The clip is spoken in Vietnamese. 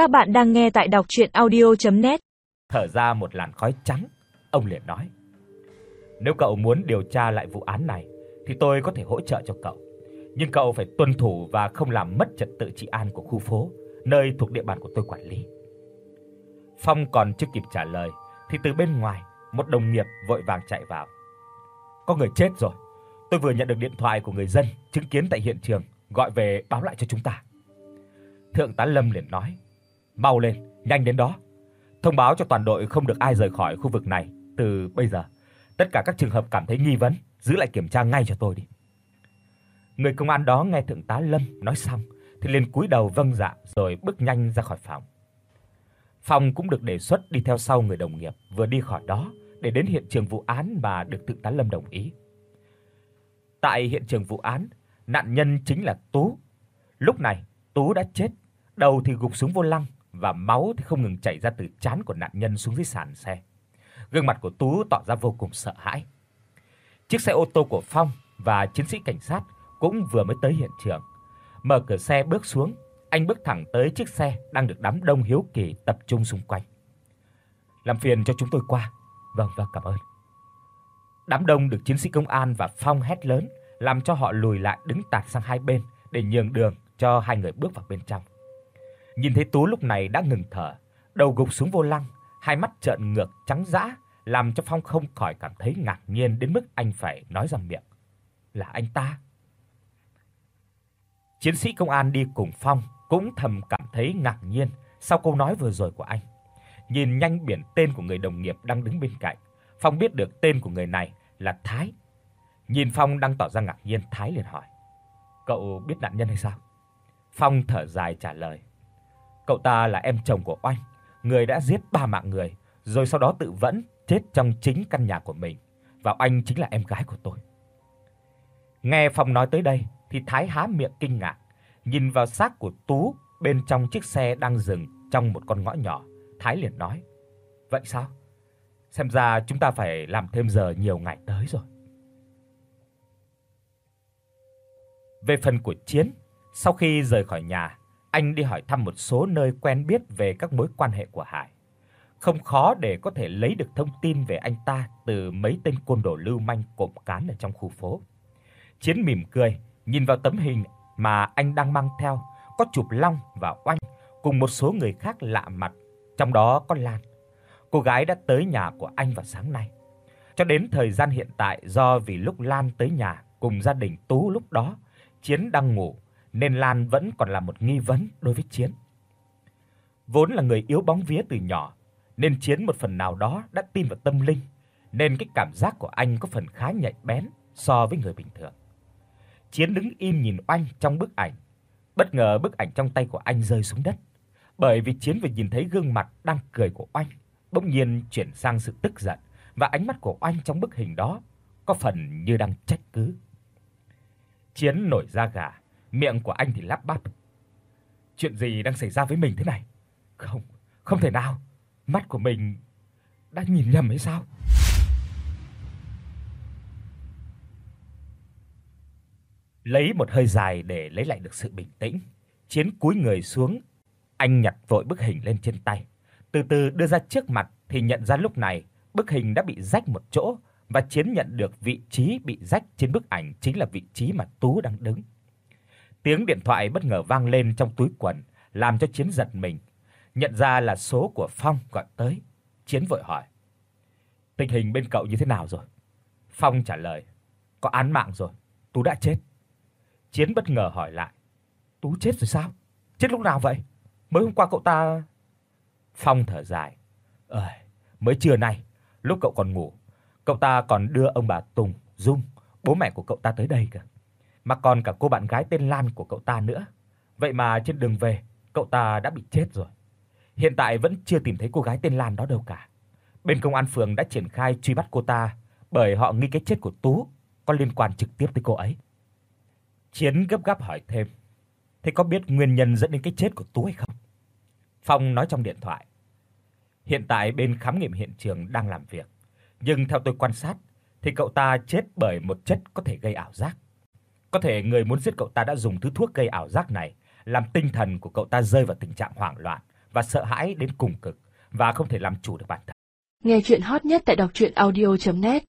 Các bạn đang nghe tại đọc audio net Thở ra một làn khói trắng, ông liền nói: "Nếu cậu muốn điều tra lại vụ án này thì tôi có thể hỗ trợ cho cậu, nhưng cậu phải tuân thủ và không làm mất trật tự trị an của khu phố, nơi thuộc địa bàn của tôi quản lý." Phong còn chưa kịp trả lời thì từ bên ngoài, một đồng nghiệp vội vàng chạy vào. "Có người chết rồi. Tôi vừa nhận được điện thoại của người dân chứng kiến tại hiện trường, gọi về báo lại cho chúng ta." Thượng tá Lâm liền nói: "Mau lên, nhanh đến đó. Thông báo cho toàn đội không được ai rời khỏi khu vực này từ bây giờ. Tất cả các trường hợp cảm thấy nghi vấn, giữ lại kiểm tra ngay cho tôi đi." Người công an đó nghe thượng tá Lâm nói xong thì liền cúi đầu vâng dạ rồi bước nhanh ra khỏi phòng. Phong cũng được đề xuất đi theo sau người đồng nghiệp vừa đi khỏi đó để đến hiện trường vụ án mà được thượng tá Lâm đồng ý. Tại hiện trường vụ án, nạn nhân chính là Tú. Lúc này, Tú đã chết, đầu thì gục xuống vô lăng và máu thì không ngừng chảy ra từ trán của nạn nhân xuống dưới sàn xe. Gương mặt của Tú tỏ ra vô cùng sợ hãi. Chiếc xe ô tô của Phong và chiến sĩ cảnh sát cũng vừa mới tới hiện trường. Mở cửa xe bước xuống, anh bước thẳng tới chiếc xe đang được đám đông hiếu kỳ tập trung xung quanh. "Làm phiền cho chúng tôi qua." "Vâng vâng, cảm ơn." Đám đông được chiến sĩ công an và Phong hét lớn, làm cho họ lùi lại đứng tạt sang hai bên để nhường đường cho hai người bước vào bên trong. Nhìn thấy Tú lúc này đã ngừng thở, đầu gục xuống vô lăng, hai mắt trợn ngược trắng dã, làm cho Phong không khỏi cảm thấy ngạc nhiên đến mức anh phải nói ra miệng. Là anh ta? Chiến sĩ công an đi cùng Phong cũng thầm cảm thấy ngạc nhiên sau câu nói vừa rồi của anh. Nhìn nhanh biển tên của người đồng nghiệp đang đứng bên cạnh, Phong biết được tên của người này là Thái. Nhìn Phong đang tỏ ra ngạc nhiên, Thái liền hỏi: "Cậu biết nạn nhân hay sao?" Phong thở dài trả lời: "Cậu ta là em chồng của Oanh, người đã giết ba mạng người, rồi sau đó tự vẫn chết trong chính căn nhà của mình, và Oanh chính là em gái của tôi." Nghe Phong nói tới đây thì Thái há miệng kinh ngạc, nhìn vào xác của Tú bên trong chiếc xe đang dừng trong một con ngõ nhỏ, Thái liền nói: "Vậy sao? Xem ra chúng ta phải làm thêm giờ nhiều ngày tới rồi." Về phần của Chiến, sau khi rời khỏi nhà, anh đi hỏi thăm một số nơi quen biết về các mối quan hệ của Hải. Không khó để có thể lấy được thông tin về anh ta từ mấy tên côn đồ lưu manh cộm cán ở trong khu phố. Chiến mỉm cười, nhìn vào tấm hình mà anh đang mang theo, có chụp Long và Oanh cùng một số người khác lạ mặt, trong đó có Lan. Cô gái đã tới nhà của anh vào sáng nay. Cho đến thời gian hiện tại do vì lúc Lan tới nhà cùng gia đình Tú lúc đó, Chiến đang ngủ nên Lan vẫn còn là một nghi vấn đối với Chiến. Vốn là người yếu bóng vía từ nhỏ, nên Chiến một phần nào đó đã tin vào tâm linh, nên cái cảm giác của anh có phần khá nhạy bén so với người bình thường. Chiến đứng im nhìn Oanh trong bức ảnh. Bất ngờ bức ảnh trong tay của anh rơi xuống đất, bởi vì Chiến vừa nhìn thấy gương mặt đang cười của Oanh, bỗng nhiên chuyển sang sự tức giận và ánh mắt của Oanh trong bức hình đó có phần như đang trách cứ. Chiến nổi da gà, miệng của anh thì lắp bắp. Chuyện gì đang xảy ra với mình thế này? Không, không thể nào. Mắt của mình đã nhìn nhầm hay sao? Lấy một hơi dài để lấy lại được sự bình tĩnh, Chiến cúi người xuống, anh nhặt vội bức hình lên trên tay, từ từ đưa ra trước mặt thì nhận ra lúc này bức hình đã bị rách một chỗ và Chiến nhận được vị trí bị rách trên bức ảnh chính là vị trí mà Tú đang đứng. Tiếng điện thoại bất ngờ vang lên trong túi quần, làm cho Chiến giật mình, nhận ra là số của Phong gọi tới. Chiến vội hỏi: "Tình hình bên cậu như thế nào rồi?" Phong trả lời: "Có án mạng rồi, Tú đã chết." Chiến bất ngờ hỏi lại: "Tú chết rồi sao? Chết lúc nào vậy? Mới hôm qua cậu ta..." Phong thở dài: "Ơi, mới trưa nay, lúc cậu còn ngủ, cậu ta còn đưa ông bà Tùng, Dung, bố mẹ của cậu ta tới đây cơ. Mà còn cả cô bạn gái tên Lan của cậu ta nữa. Vậy mà trên đường về, cậu ta đã bị chết rồi. Hiện tại vẫn chưa tìm thấy cô gái tên Lan đó đâu cả. Bên công an phường đã triển khai truy bắt cô ta bởi họ nghi cái chết của Tú có liên quan trực tiếp tới cô ấy." Chiến gấp gáp hỏi thêm: "Thế có biết nguyên nhân dẫn đến cái chết của Tú hay không?" Phong nói trong điện thoại: "Hiện tại bên khám nghiệm hiện trường đang làm việc, nhưng theo tôi quan sát thì cậu ta chết bởi một chất có thể gây ảo giác. Có thể người muốn giết cậu ta đã dùng thứ thuốc gây ảo giác này, làm tinh thần của cậu ta rơi vào tình trạng hoảng loạn và sợ hãi đến cùng cực và không thể làm chủ được bản thân. Nghe truyện hot nhất tại đọc audio net